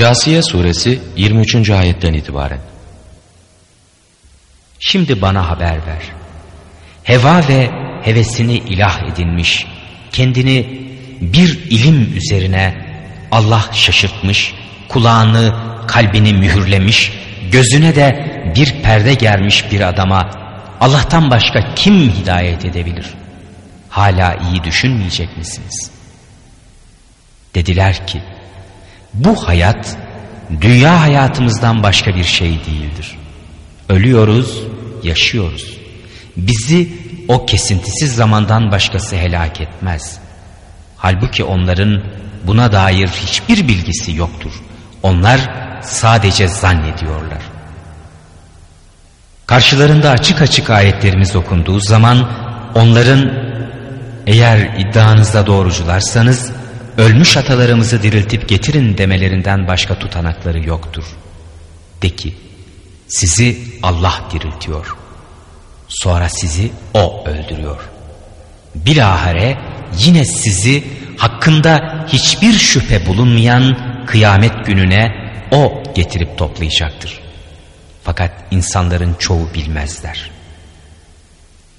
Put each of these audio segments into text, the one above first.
Casiye suresi 23. ayetten itibaren. Şimdi bana haber ver. Heva ve hevesini ilah edinmiş, kendini bir ilim üzerine Allah şaşırtmış, kulağını, kalbini mühürlemiş, gözüne de bir perde germiş bir adama Allah'tan başka kim hidayet edebilir? Hala iyi düşünmeyecek misiniz? Dediler ki, bu hayat dünya hayatımızdan başka bir şey değildir. Ölüyoruz, yaşıyoruz. Bizi o kesintisiz zamandan başkası helak etmez. Halbuki onların buna dair hiçbir bilgisi yoktur. Onlar sadece zannediyorlar. Karşılarında açık açık ayetlerimiz okunduğu zaman onların eğer iddianızda doğrucularsanız ölmüş atalarımızı diriltip getirin demelerinden başka tutanakları yoktur. De ki sizi Allah diriltiyor. Sonra sizi O öldürüyor. Bilahare yine sizi hakkında hiçbir şüphe bulunmayan kıyamet gününe O getirip toplayacaktır. Fakat insanların çoğu bilmezler.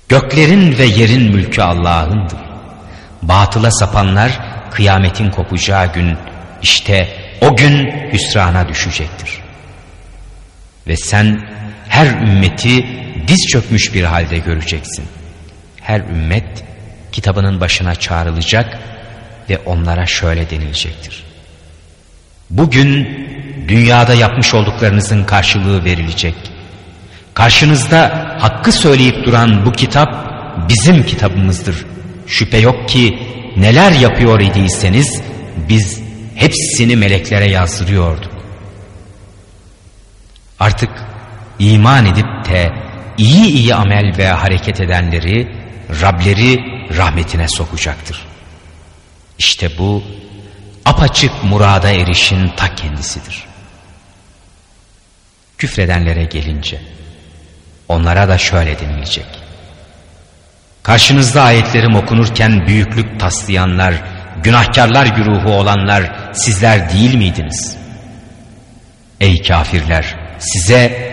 Göklerin ve yerin mülkü Allah'ındır. Batıla sapanlar kıyametin kopacağı gün işte o gün hüsrana düşecektir. Ve sen her ümmeti diz çökmüş bir halde göreceksin. Her ümmet kitabının başına çağrılacak ve onlara şöyle denilecektir. Bugün dünyada yapmış olduklarınızın karşılığı verilecek. Karşınızda hakkı söyleyip duran bu kitap bizim kitabımızdır. Şüphe yok ki neler yapıyor idiyseniz biz hepsini meleklere yazdırıyorduk. Artık iman edip de iyi iyi amel ve hareket edenleri Rableri rahmetine sokacaktır. İşte bu apaçık murada erişin ta kendisidir. Küfredenlere gelince onlara da şöyle denilecek. Karşınızda ayetlerim okunurken büyüklük taslayanlar, günahkarlar güruhu olanlar sizler değil miydiniz? Ey kafirler size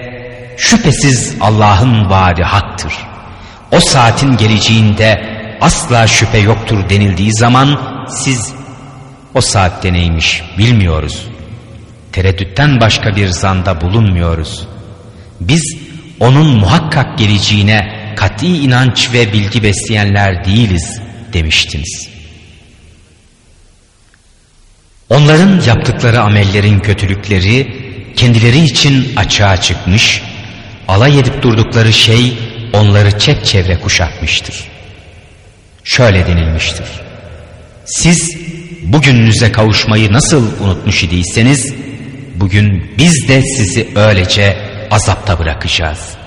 şüphesiz Allah'ın vaadi haktır. O saatin geleceğinde asla şüphe yoktur denildiği zaman siz o saatte neymiş bilmiyoruz. Tereddütten başka bir zanda bulunmuyoruz. Biz onun muhakkak geleceğine kat'i inanç ve bilgi besleyenler değiliz demiştiniz. Onların yaptıkları amellerin kötülükleri kendileri için açığa çıkmış, alay edip durdukları şey onları çevre kuşatmıştır. Şöyle denilmiştir. Siz bugününüze kavuşmayı nasıl unutmuş idiyseniz bugün biz de sizi öylece azapta bırakacağız.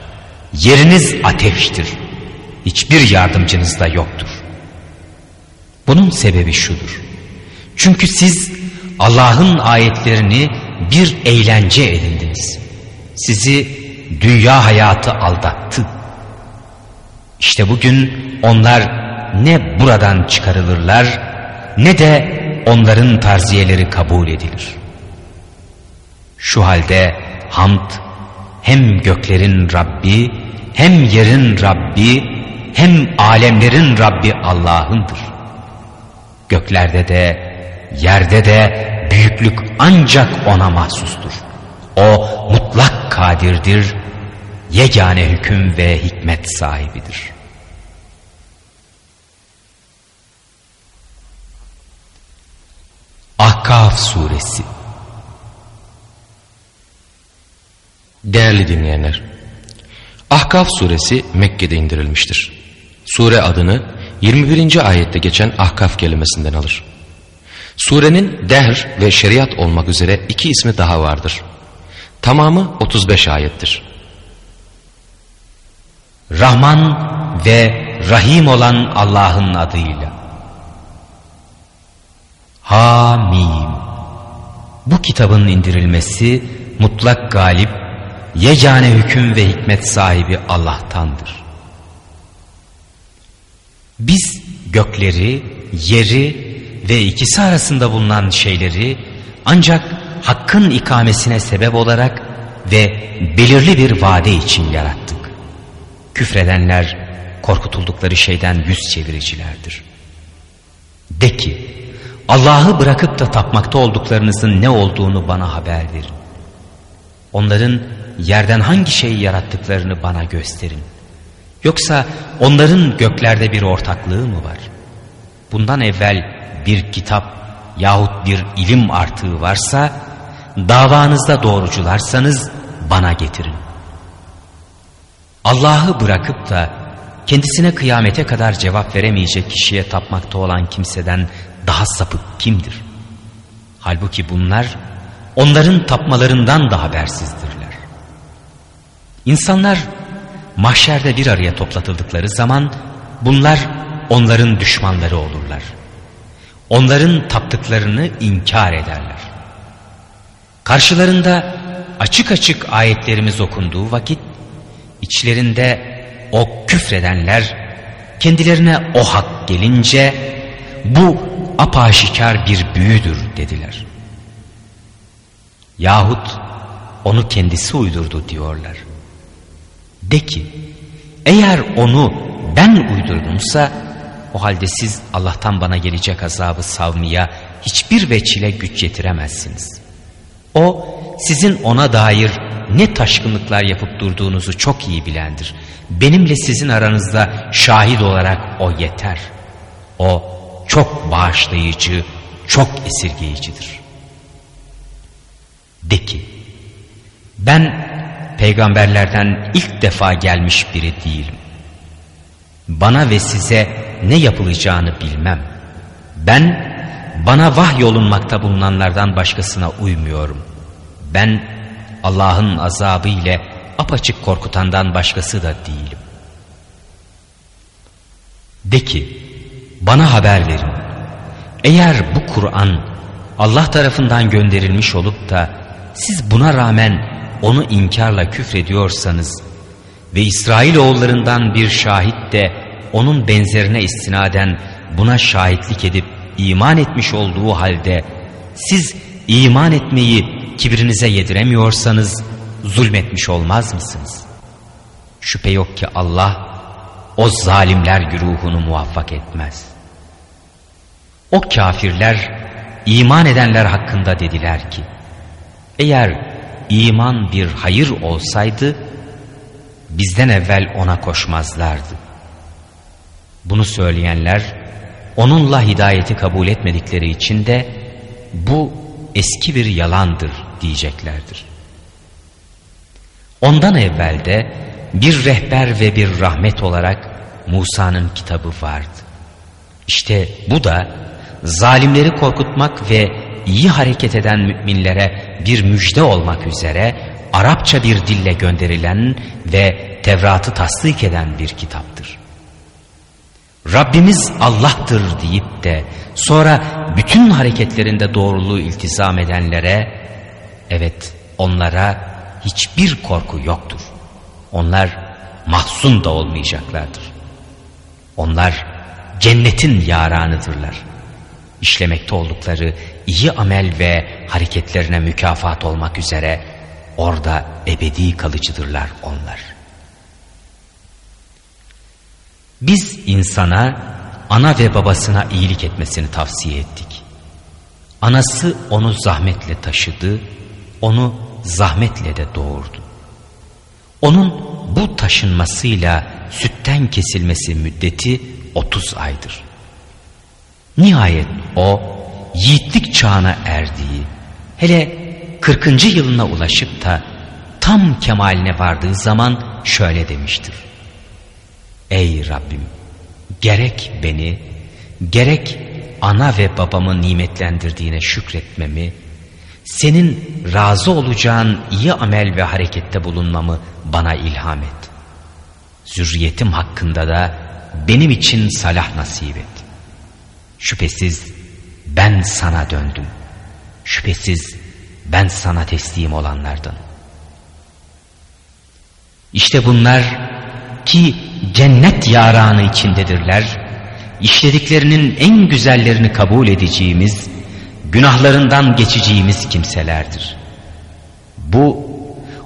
Yeriniz ateştir. Hiçbir yardımcınız da yoktur. Bunun sebebi şudur. Çünkü siz Allah'ın ayetlerini bir eğlence edindiniz. Sizi dünya hayatı aldattı. İşte bugün onlar ne buradan çıkarılırlar ne de onların tarziyeleri kabul edilir. Şu halde hamd hem göklerin Rabbi hem yerin Rabbi hem alemlerin Rabbi Allah'ındır. Göklerde de yerde de büyüklük ancak ona mahsustur. O mutlak kadirdir, yegane hüküm ve hikmet sahibidir.'' Ahkaf suresi Değerli dinleyenler, Ahkaf suresi Mekke'de indirilmiştir. Sure adını 21. ayette geçen Ahkaf kelimesinden alır. Surenin dehr ve şeriat olmak üzere iki ismi daha vardır. Tamamı 35 ayettir. Rahman ve Rahim olan Allah'ın adıyla. Hamim. Bu kitabın indirilmesi mutlak galip, yegane hüküm ve hikmet sahibi Allah'tandır. Biz gökleri, yeri ve ikisi arasında bulunan şeyleri ancak hakkın ikamesine sebep olarak ve belirli bir vade için yarattık. Küfredenler korkutuldukları şeyden yüz çeviricilerdir. De ki Allah'ı bırakıp da tapmakta olduklarınızın ne olduğunu bana haber verin. Onların yerden hangi şeyi yarattıklarını bana gösterin. Yoksa onların göklerde bir ortaklığı mı var? Bundan evvel bir kitap yahut bir ilim artığı varsa davanızda doğrucularsanız bana getirin. Allah'ı bırakıp da kendisine kıyamete kadar cevap veremeyecek kişiye tapmakta olan kimseden daha sapık kimdir? Halbuki bunlar onların tapmalarından da habersizdirler. İnsanlar mahşerde bir araya toplatıldıkları zaman bunlar onların düşmanları olurlar. Onların taptıklarını inkar ederler. Karşılarında açık açık ayetlerimiz okunduğu vakit içlerinde o küfredenler kendilerine o hak gelince bu apaşikar bir büyüdür dediler. Yahut onu kendisi uydurdu diyorlar. De ki eğer onu ben uydurdumsa o halde siz Allah'tan bana gelecek azabı savmaya hiçbir veçile güç yetiremezsiniz. O sizin ona dair ne taşkınlıklar yapıp durduğunuzu çok iyi bilendir. Benimle sizin aranızda şahit olarak o yeter. O çok bağışlayıcı, çok esirgeyicidir. De ki, ben peygamberlerden ilk defa gelmiş biri değilim. Bana ve size ne yapılacağını bilmem. Ben bana vahyolunmakta bulunanlardan başkasına uymuyorum. Ben Allah'ın azabı ile apaçık korkutandan başkası da değilim. De ki bana haber verin. Eğer bu Kur'an Allah tarafından gönderilmiş olup da siz buna rağmen onu inkarla küfrediyorsanız ve İsrail oğullarından bir şahit de onun benzerine istinaden buna şahitlik edip iman etmiş olduğu halde siz iman etmeyi kibrinize yediremiyorsanız zulmetmiş olmaz mısınız? Şüphe yok ki Allah o zalimler güruhunu muvaffak etmez. O kafirler iman edenler hakkında dediler ki eğer iman bir hayır olsaydı bizden evvel ona koşmazlardı. Bunu söyleyenler onunla hidayeti kabul etmedikleri için de bu eski bir yalandır diyeceklerdir. Ondan evvel de bir rehber ve bir rahmet olarak Musa'nın kitabı vardı. İşte bu da zalimleri korkutmak ve iyi hareket eden müminlere bir müjde olmak üzere Arapça bir dille gönderilen ve Tevrat'ı tasdik eden bir kitaptır. Rabbimiz Allah'tır deyip de sonra bütün hareketlerinde doğruluğu iltizam edenlere evet onlara hiçbir korku yoktur. Onlar mahzun da olmayacaklardır. Onlar cennetin yaranıdırlar. İşlemekte oldukları iyi amel ve hareketlerine mükafat olmak üzere orada ebedi kalıcıdırlar onlar. Biz insana ana ve babasına iyilik etmesini tavsiye ettik. Anası onu zahmetle taşıdı, onu zahmetle de doğurdu. Onun bu taşınmasıyla sütten kesilmesi müddeti 30 aydır. Nihayet o yiğitlik çağına erdiği, hele 40. yılına ulaşıp da tam kemaline vardığı zaman şöyle demiştir. Ey Rabbim gerek beni gerek ana ve babamı nimetlendirdiğine şükretmemi, senin razı olacağın iyi amel ve harekette bulunmamı bana ilham et. Zürriyetim hakkında da benim için salah nasip et. Şüphesiz ben sana döndüm. Şüphesiz ben sana teslim olanlardan. İşte bunlar ki cennet yaranı içindedirler, işlediklerinin en güzellerini kabul edeceğimiz, günahlarından geçeceğimiz kimselerdir. Bu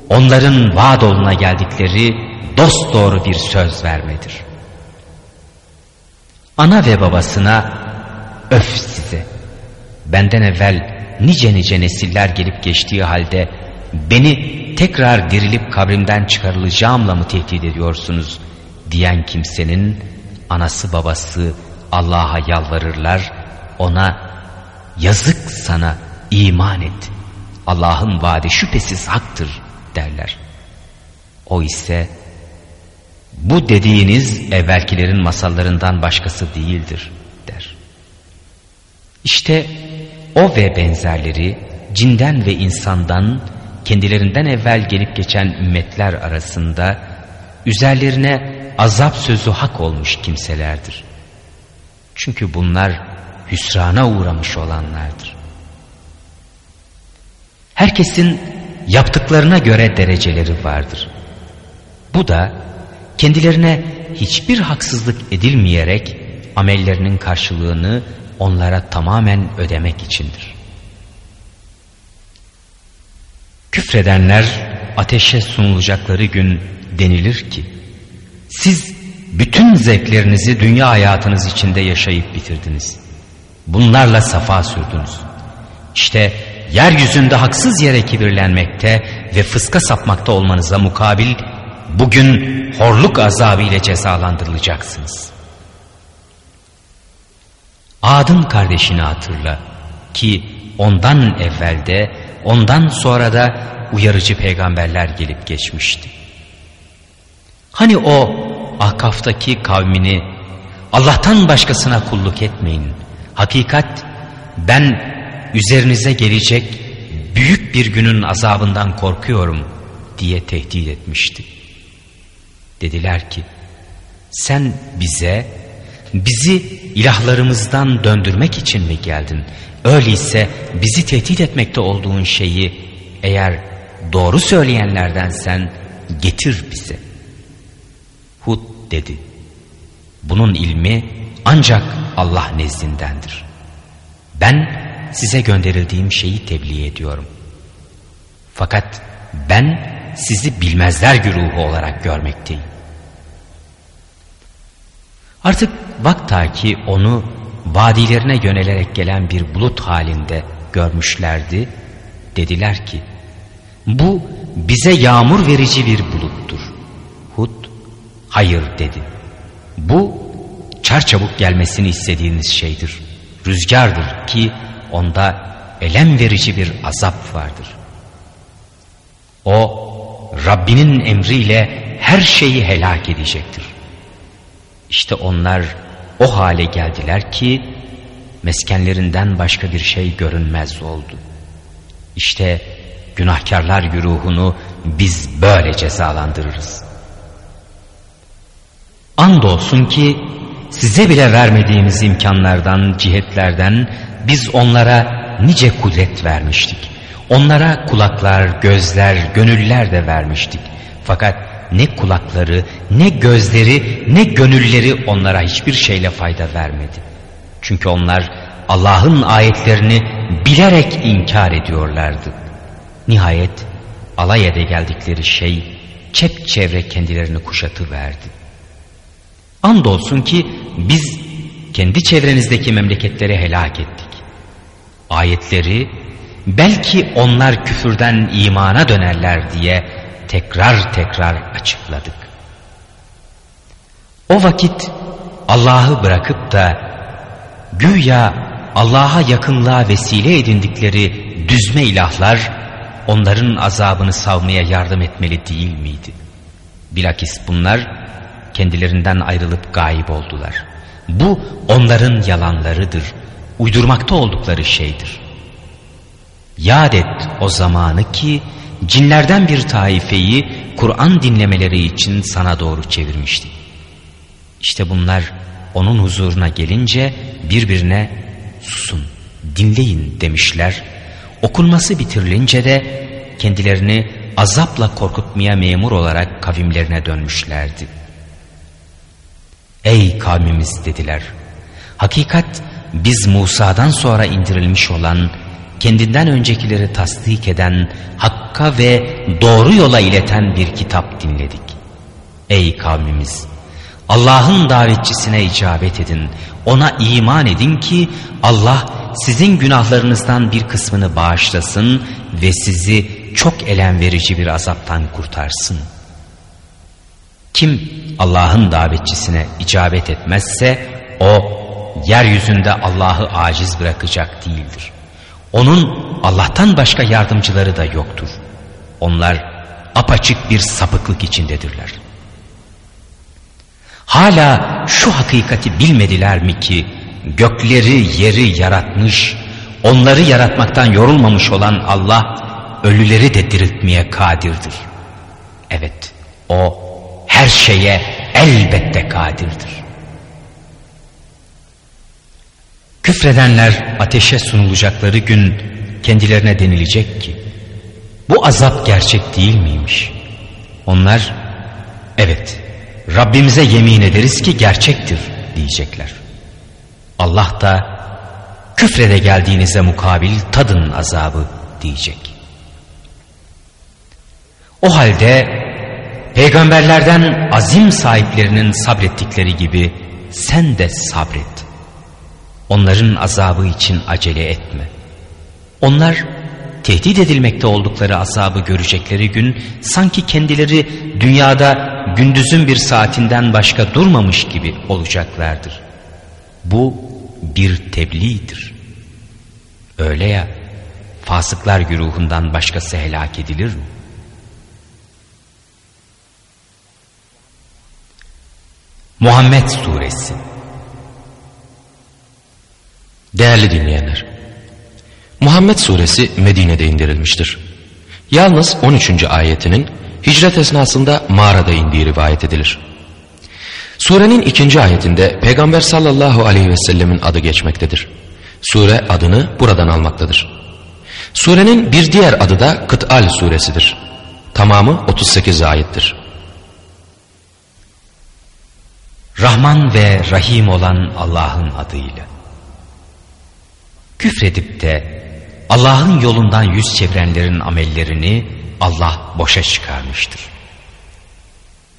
onların vaad oluna geldikleri dost doğru bir söz vermedir. Ana ve babasına öf size benden evvel nice nice nesiller gelip geçtiği halde beni tekrar dirilip kabrimden çıkarılacağımla mı tehdit ediyorsunuz diyen kimsenin anası babası Allah'a yalvarırlar ona yazık sana iman et Allah'ın vaadi şüphesiz haktır derler. O ise bu dediğiniz evvelkilerin masallarından başkası değildir der. İşte o ve benzerleri cinden ve insandan kendilerinden evvel gelip geçen ümmetler arasında üzerlerine azap sözü hak olmuş kimselerdir. Çünkü bunlar hüsrana uğramış olanlardır. Herkesin yaptıklarına göre dereceleri vardır. Bu da kendilerine hiçbir haksızlık edilmeyerek amellerinin karşılığını onlara tamamen ödemek içindir. Küfredenler ateşe sunulacakları gün denilir ki siz bütün zevklerinizi dünya hayatınız içinde yaşayıp bitirdiniz. Bunlarla safa sürdünüz. İşte yeryüzünde haksız yere kibirlenmekte ve fıska sapmakta olmanıza mukabil bugün horluk azabı ile cezalandırılacaksınız. Adın kardeşini hatırla ki ondan evvelde ondan sonra da uyarıcı peygamberler gelip geçmişti. Hani o Ahkaf'taki kavmini Allah'tan başkasına kulluk etmeyin. Hakikat ben üzerinize gelecek büyük bir günün azabından korkuyorum diye tehdit etmişti. Dediler ki sen bize bizi ilahlarımızdan döndürmek için mi geldin? Öyleyse bizi tehdit etmekte olduğun şeyi eğer doğru söyleyenlerden sen getir bize. Hud dedi. Bunun ilmi ancak Allah nezdindendir. Ben size gönderildiğim şeyi tebliğ ediyorum. Fakat ben sizi bilmezler güruhu olarak görmekteyim. Artık vakta ki onu vadilerine yönelerek gelen bir bulut halinde görmüşlerdi. Dediler ki bu bize yağmur verici bir buluttur. Hud hayır dedi. Bu çarçabuk gelmesini istediğiniz şeydir. Rüzgardır ki onda elem verici bir azap vardır. O Rabbinin emriyle her şeyi helak edecektir. İşte onlar o hale geldiler ki meskenlerinden başka bir şey görünmez oldu. İşte günahkarlar güruhunu biz böyle cezalandırırız. Andolsun ki size bile vermediğimiz imkanlardan, cihetlerden biz onlara nice kudret vermiştik. Onlara kulaklar, gözler, gönüller de vermiştik. Fakat ne kulakları, ne gözleri, ne gönülleri onlara hiçbir şeyle fayda vermedi. Çünkü onlar Allah'ın ayetlerini bilerek inkar ediyorlardı. Nihayet alay ede geldikleri şey çepçevre kendilerini kuşatı verdi. Andolsun ki biz kendi çevrenizdeki memleketleri helak ettik. Ayetleri belki onlar küfürden imana dönerler diye tekrar tekrar açıkladık. O vakit Allah'ı bırakıp da güya Allah'a yakınlığa vesile edindikleri düzme ilahlar onların azabını savmaya yardım etmeli değil miydi? Bilakis bunlar kendilerinden ayrılıp gayip oldular. Bu onların yalanlarıdır, uydurmakta oldukları şeydir. Yad et o zamanı ki cinlerden bir taifeyi Kur'an dinlemeleri için sana doğru çevirmişti. İşte bunlar onun huzuruna gelince birbirine susun, dinleyin demişler. Okunması bitirilince de kendilerini azapla korkutmaya memur olarak kavimlerine dönmüşlerdi. Ey kavmimiz dediler. Hakikat biz Musa'dan sonra indirilmiş olan kendinden öncekileri tasdik eden, hakka ve doğru yola ileten bir kitap dinledik. Ey kavmimiz! Allah'ın davetçisine icabet edin, ona iman edin ki Allah sizin günahlarınızdan bir kısmını bağışlasın ve sizi çok elem verici bir azaptan kurtarsın. Kim Allah'ın davetçisine icabet etmezse o yeryüzünde Allah'ı aciz bırakacak değildir. Onun Allah'tan başka yardımcıları da yoktur. Onlar apaçık bir sapıklık içindedirler. Hala şu hakikati bilmediler mi ki gökleri yeri yaratmış, onları yaratmaktan yorulmamış olan Allah ölüleri de diriltmeye kadirdir. Evet o her şeye elbette kadirdir. Küfredenler ateşe sunulacakları gün kendilerine denilecek ki bu azap gerçek değil miymiş? Onlar evet Rabbimize yemin ederiz ki gerçektir diyecekler. Allah da küfrede geldiğinize mukabil tadın azabı diyecek. O halde peygamberlerden azim sahiplerinin sabrettikleri gibi sen de sabret. Onların azabı için acele etme. Onlar tehdit edilmekte oldukları azabı görecekleri gün sanki kendileri dünyada gündüzün bir saatinden başka durmamış gibi olacaklardır. Bu bir tebliğdir. Öyle ya fasıklar güruhundan başkası helak edilir mi? Muhammed Suresi Değerli dinleyenler, Muhammed Suresi Medine'de indirilmiştir. Yalnız 13. ayetinin hicret esnasında mağarada indiği rivayet edilir. Surenin ikinci ayetinde Peygamber sallallahu aleyhi ve sellemin adı geçmektedir. Sure adını buradan almaktadır. Surenin bir diğer adı da Kıtal suresidir. Tamamı 38 ayettir. Rahman ve Rahim olan Allah'ın adıyla. Küfredip de Allah'ın yolundan yüz çevirenlerin amellerini Allah boşa çıkarmıştır.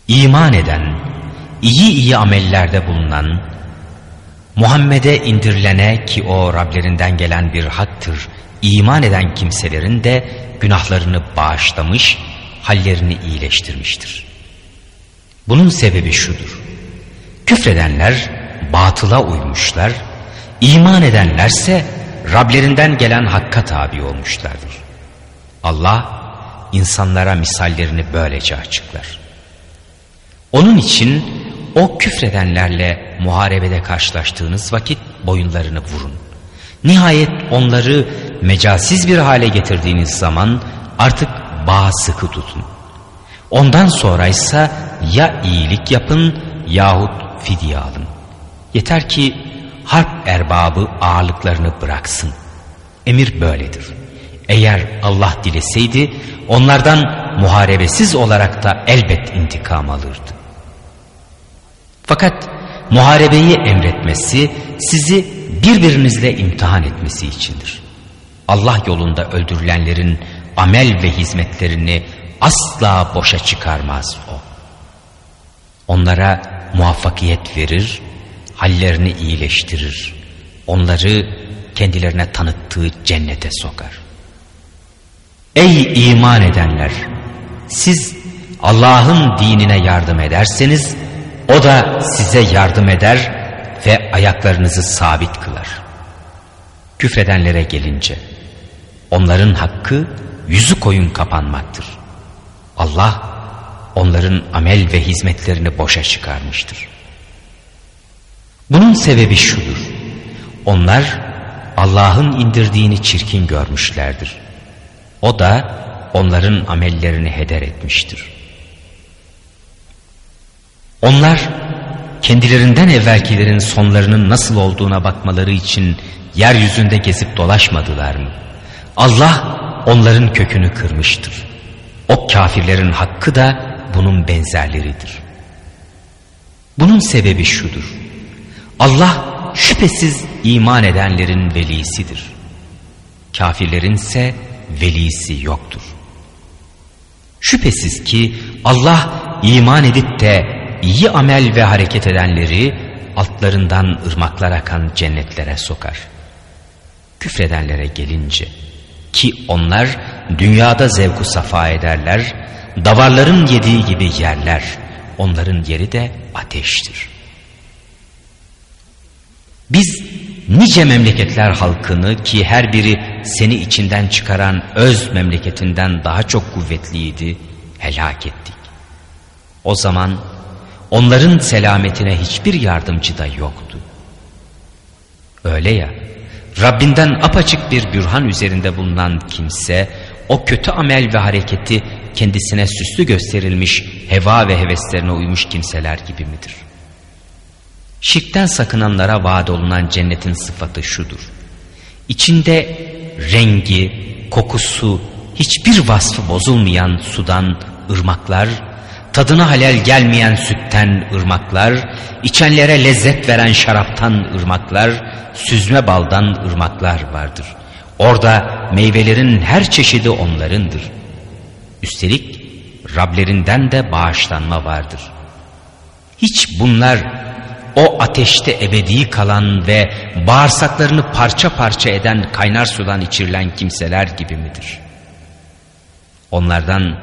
İman eden, iyi iyi amellerde bulunan, Muhammed'e indirilene ki o Rablerinden gelen bir haktır, iman eden kimselerin de günahlarını bağışlamış, hallerini iyileştirmiştir. Bunun sebebi şudur. Küfredenler batıla uymuşlar, iman edenlerse Rablerinden gelen hakka tabi olmuşlardır. Allah insanlara misallerini böylece açıklar. Onun için o küfredenlerle muharebede karşılaştığınız vakit boyunlarını vurun. Nihayet onları mecasiz bir hale getirdiğiniz zaman artık bağ sıkı tutun. Ondan sonra ise ya iyilik yapın yahut fidye alın. Yeter ki harp erbabı ağırlıklarını bıraksın. Emir böyledir. Eğer Allah dileseydi onlardan muharebesiz olarak da elbet intikam alırdı. Fakat muharebeyi emretmesi sizi birbirinizle imtihan etmesi içindir. Allah yolunda öldürülenlerin amel ve hizmetlerini asla boşa çıkarmaz o. Onlara muvaffakiyet verir, hallerini iyileştirir. Onları kendilerine tanıttığı cennete sokar. Ey iman edenler! Siz Allah'ın dinine yardım ederseniz o da size yardım eder ve ayaklarınızı sabit kılar. Küfredenlere gelince onların hakkı yüzü koyun kapanmaktır. Allah onların amel ve hizmetlerini boşa çıkarmıştır. Bunun sebebi şudur. Onlar Allah'ın indirdiğini çirkin görmüşlerdir. O da onların amellerini heder etmiştir. Onlar kendilerinden evvelkilerin sonlarının nasıl olduğuna bakmaları için yeryüzünde gezip dolaşmadılar mı? Allah onların kökünü kırmıştır. O kafirlerin hakkı da bunun benzerleridir. Bunun sebebi şudur. Allah şüphesiz iman edenlerin velisidir. Kafirlerin ise velisi yoktur. Şüphesiz ki Allah iman edip de iyi amel ve hareket edenleri altlarından ırmaklar akan cennetlere sokar. Küfredenlere gelince ki onlar dünyada zevku safa ederler, davarların yediği gibi yerler, onların yeri de ateştir. Biz nice memleketler halkını ki her biri seni içinden çıkaran öz memleketinden daha çok kuvvetliydi, helak ettik. O zaman onların selametine hiçbir yardımcı da yoktu. Öyle ya, Rabbinden apaçık bir bürhan üzerinde bulunan kimse, o kötü amel ve hareketi kendisine süslü gösterilmiş heva ve heveslerine uymuş kimseler gibi midir? Şirkten sakınanlara vaat olunan cennetin sıfatı şudur. İçinde rengi, kokusu, hiçbir vasfı bozulmayan sudan ırmaklar, tadına halel gelmeyen sütten ırmaklar, içenlere lezzet veren şaraptan ırmaklar, süzme baldan ırmaklar vardır. Orada meyvelerin her çeşidi onlarındır. Üstelik Rablerinden de bağışlanma vardır. Hiç bunlar o ateşte ebedi kalan ve bağırsaklarını parça parça eden kaynar sudan içirilen kimseler gibi midir? Onlardan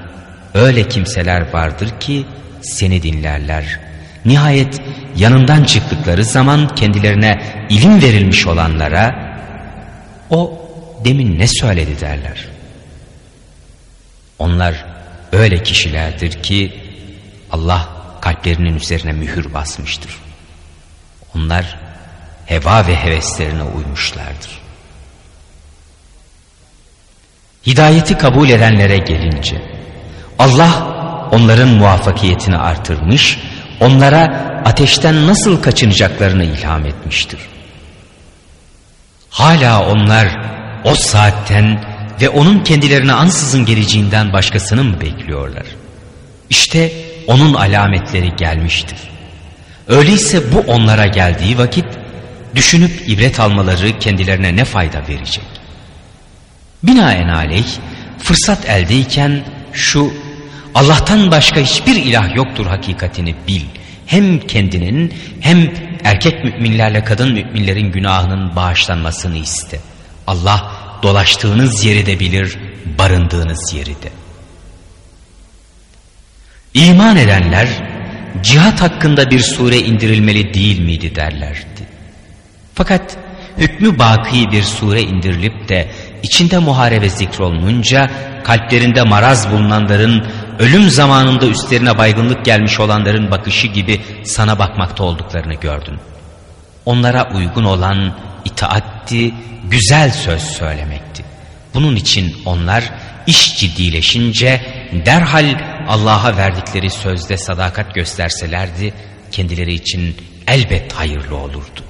öyle kimseler vardır ki seni dinlerler. Nihayet yanından çıktıkları zaman kendilerine ilim verilmiş olanlara o demin ne söyledi derler. Onlar öyle kişilerdir ki Allah kalplerinin üzerine mühür basmıştır. Onlar heva ve heveslerine uymuşlardır. Hidayeti kabul edenlere gelince Allah onların muvaffakiyetini artırmış, onlara ateşten nasıl kaçınacaklarını ilham etmiştir. Hala onlar o saatten ve onun kendilerine ansızın geleceğinden başkasını mı bekliyorlar? İşte onun alametleri gelmiştir. Öyleyse bu onlara geldiği vakit düşünüp ibret almaları kendilerine ne fayda verecek? Binaenaleyh fırsat eldeyken şu Allah'tan başka hiçbir ilah yoktur hakikatini bil. Hem kendinin hem erkek müminlerle kadın müminlerin günahının bağışlanmasını iste. Allah dolaştığınız yeri de bilir, barındığınız yeri de. İman edenler cihat hakkında bir sure indirilmeli değil miydi derlerdi. Fakat hükmü baki bir sure indirilip de içinde muharebe zikrolununca kalplerinde maraz bulunanların ölüm zamanında üstlerine baygınlık gelmiş olanların bakışı gibi sana bakmakta olduklarını gördün. Onlara uygun olan itaatti, güzel söz söylemekti. Bunun için onlar iş ciddileşince derhal Allah'a verdikleri sözde sadakat gösterselerdi kendileri için elbet hayırlı olurdu.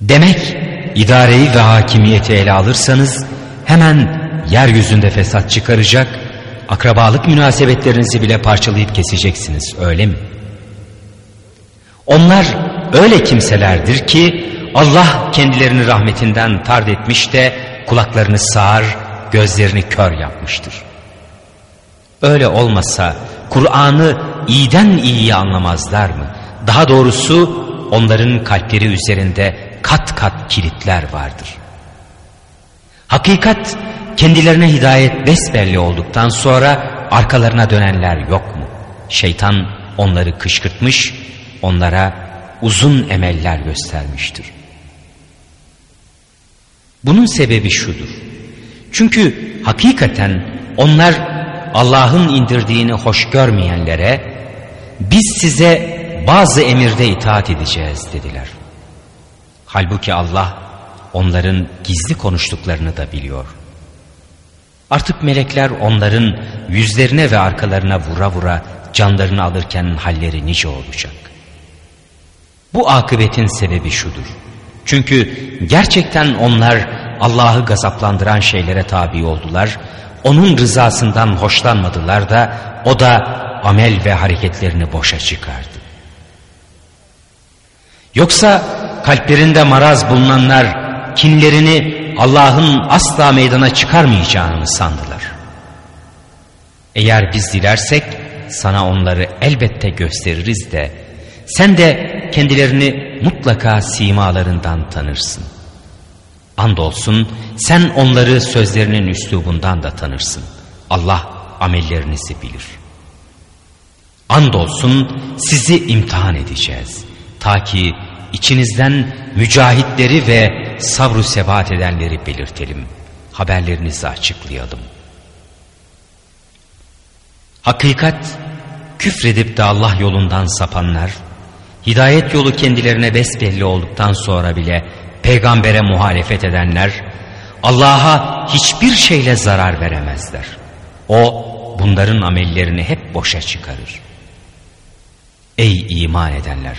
Demek idareyi ve hakimiyeti ele alırsanız hemen yeryüzünde fesat çıkaracak, akrabalık münasebetlerinizi bile parçalayıp keseceksiniz öyle mi? Onlar öyle kimselerdir ki Allah kendilerini rahmetinden tard etmiş de kulaklarını sağır, gözlerini kör yapmıştır. Öyle olmasa Kur'an'ı iyiden iyiye anlamazlar mı? Daha doğrusu onların kalpleri üzerinde kat kat kilitler vardır. Hakikat kendilerine hidayet besbelli olduktan sonra arkalarına dönenler yok mu? Şeytan onları kışkırtmış, onlara uzun emeller göstermiştir. Bunun sebebi şudur. Çünkü hakikaten onlar Allah'ın indirdiğini hoş görmeyenlere biz size bazı emirde itaat edeceğiz dediler. Halbuki Allah onların gizli konuştuklarını da biliyor. Artık melekler onların yüzlerine ve arkalarına vura vura canlarını alırken halleri nice olacak. Bu akıbetin sebebi şudur. Çünkü gerçekten onlar Allah'ı gazaplandıran şeylere tabi oldular. Onun rızasından hoşlanmadılar da o da amel ve hareketlerini boşa çıkardı. Yoksa kalplerinde maraz bulunanlar kinlerini Allah'ın asla meydana çıkarmayacağını sandılar? Eğer biz dilersek sana onları elbette gösteririz de sen de kendilerini mutlaka simalarından tanırsın. Andolsun sen onları sözlerinin üslubundan da tanırsın. Allah amellerinizi bilir. Andolsun sizi imtihan edeceğiz. Ta ki içinizden mücahitleri ve sabru sebat edenleri belirtelim. Haberlerinizi açıklayalım. Hakikat küfredip de Allah yolundan sapanlar, hidayet yolu kendilerine besbelli olduktan sonra bile peygambere muhalefet edenler, Allah'a hiçbir şeyle zarar veremezler. O bunların amellerini hep boşa çıkarır. Ey iman edenler!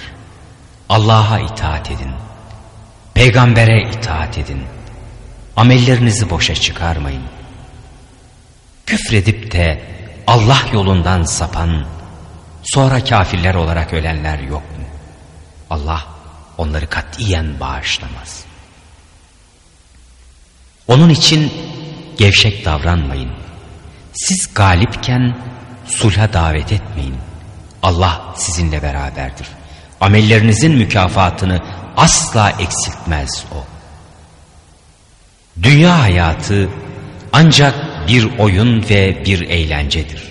Allah'a itaat edin. Peygambere itaat edin. Amellerinizi boşa çıkarmayın. Küfredip de Allah yolundan sapan, sonra kafirler olarak ölenler yok mu? Allah onları katiyen bağışlamaz. Onun için gevşek davranmayın. Siz galipken sulha davet etmeyin. Allah sizinle beraberdir. Amellerinizin mükafatını asla eksiltmez o. Dünya hayatı ancak bir oyun ve bir eğlencedir.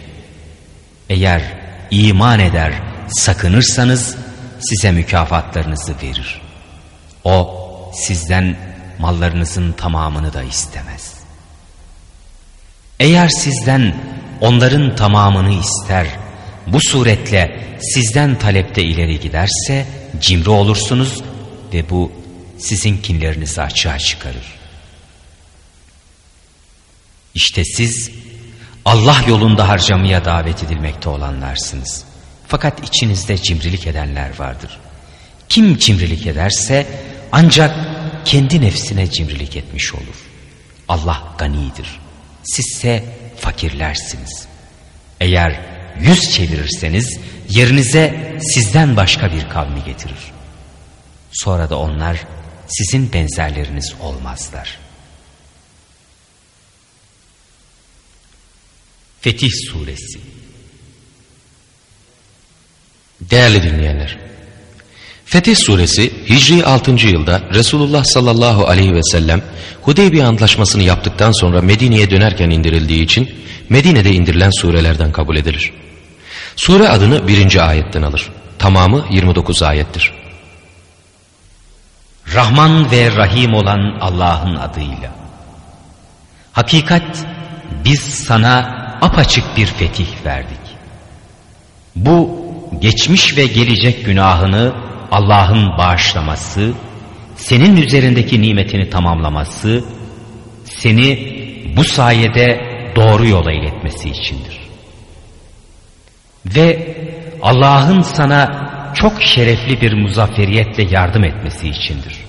Eğer iman eder, sakınırsanız size mükafatlarınızı verir. O sizden mallarınızın tamamını da istemez. Eğer sizden onların tamamını ister, bu suretle sizden talepte ileri giderse cimri olursunuz ve bu sizin kinlerinizi açığa çıkarır. İşte siz Allah yolunda harcamaya davet edilmekte olanlarsınız. Fakat içinizde cimrilik edenler vardır. Kim cimrilik ederse ancak kendi nefsine cimrilik etmiş olur. Allah ganidir. Sizse fakirlersiniz. Eğer yüz çevirirseniz yerinize sizden başka bir kavmi getirir. Sonra da onlar sizin benzerleriniz olmazlar. Fetih Suresi Değerli dinleyenler, Fetih Suresi Hicri 6. yılda Resulullah sallallahu aleyhi ve sellem Hudeybiye Antlaşması'nı yaptıktan sonra Medine'ye dönerken indirildiği için Medine'de indirilen surelerden kabul edilir. Sure adını birinci ayetten alır. Tamamı 29 ayettir. Rahman ve Rahim olan Allah'ın adıyla. Hakikat biz sana apaçık bir fetih verdik. Bu geçmiş ve gelecek günahını Allah'ın bağışlaması, senin üzerindeki nimetini tamamlaması, seni bu sayede doğru yola iletmesi içindir. Ve Allah'ın sana çok şerefli bir muzafferiyetle yardım etmesi içindir.